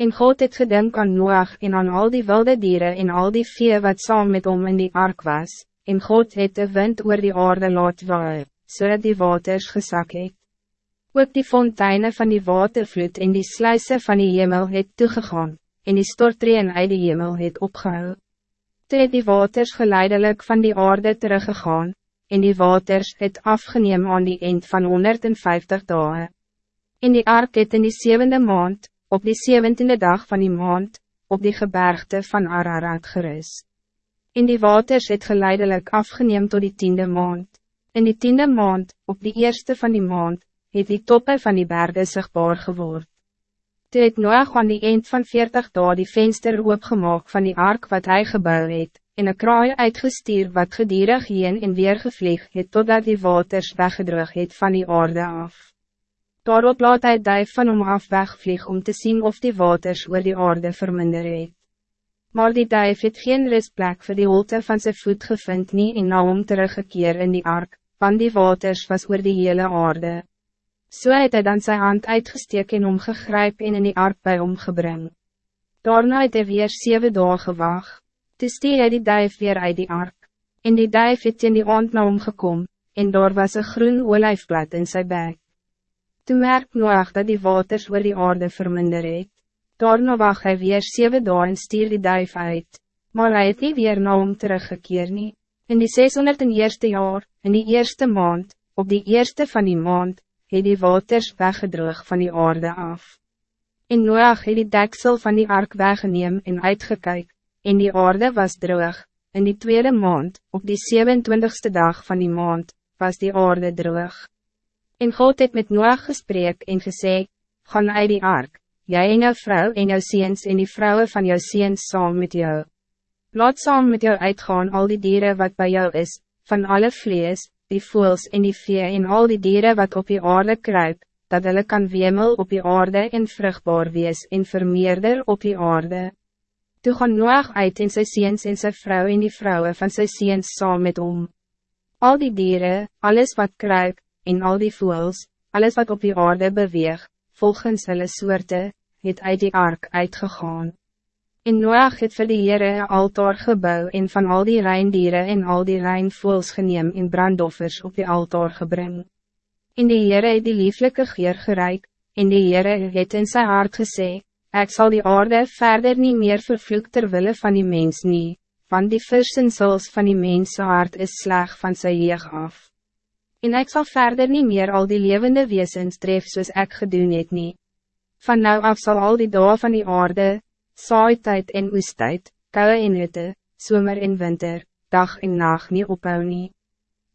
En God het gedink aan Noach en aan al die wilde dieren en al die vee wat saam met hom in die ark was, en God het de wind oor die aarde laat waai, zodat so die waters gesak het. Ook die fonteinen van die watervloed en die sluise van die hemel het toegegaan, en die stortreen uit die hemel het opgehou. Toe het die waters geleidelijk van die aarde teruggegaan, en die waters het afgeneem aan die eind van 150 dagen. In die ark het in die zevende maand, op die zeventiende dag van die maand, op die gebergte van Ararat gerus. In die waters het geleidelijk afgeneem tot die tiende maand. In die tiende maand, op die eerste van die maand, het die toppe van die bergen zichtbaar geword. Toe het Noach aan die eind van veertig dagen die venster oopgemaak van die ark wat hij gebouwd het, en een kraai uitgestuur wat gedierig heen en weer gevlieg het totdat die waters weggedrug het van die aarde af. Daarop laat hy duif van hom af wegvlieg om te zien of die waters oor die aarde verminder het. Maar die duif het geen rustplek voor die holte van zijn voet gevind nie en na hom teruggekeer in die ark, want die waters was oor die hele aarde. So het hy dan zijn hand uitgesteek en omgegryp en in die ark bij omgebring. Daarna het hy weer zeven dagen gewag, toe stier hy die duif weer uit die ark, en die duif het in die aand na hom gekom, en daar was een groen olijfblad in zijn bek. Toen merk Noach dat die waters oor die aarde verminder het. Daarna wacht hy weer zeven dagen en stier die duif uit, maar hy het nie weer na hom teruggekeer nie. In die 601 jaar, in die eerste maand, op die eerste van die maand, het die waters weggedroog van die aarde af. En Noach het die deksel van die ark weggeneem en uitgekyk, en die aarde was droog. In die tweede maand, op die 27ste dag van die maand, was die aarde droog. En God het met Noach gesprek en gesê, Gaan uit die ark, jy en jou vrou en jou seens en die vrouwen van jou seens saam met jou. Laat saam met jou uitgaan al die dieren wat bij jou is, van alle vlees, die voels en die vee en al die dieren wat op die aarde kruip, dat hulle kan wemel op die aarde en vruchtbaar wees en vermeerder op die aarde. Toe gaan Noach uit en sy seens en sy vrou en die vrouwen van sy seens saam met om. Al die dieren, alles wat kruip, en al die voels, alles wat op die aarde beweeg, volgens hulle soorte, het uit die ark uitgegaan. En Noach het vir die Heere een altaar gebouw en van al die reindieren en al die reinvoels geneem en brandoffers op die altaar gebring. En die Heere het die lieflijke geer gereik, en die Heere het in sy hart gesê, ik zal die aarde verder niet meer vervloek terwille van die mens nie, want die versinsels van die mense hart is sleg van sy jeug af. En ik zal verder niet meer al die levende wezens tref soos ek gedoen het nie. Van nou af zal al die dagen van die aarde, saaitijd en oestijd, koue en hitte, zomer en winter, dag en nacht niet ophou nie.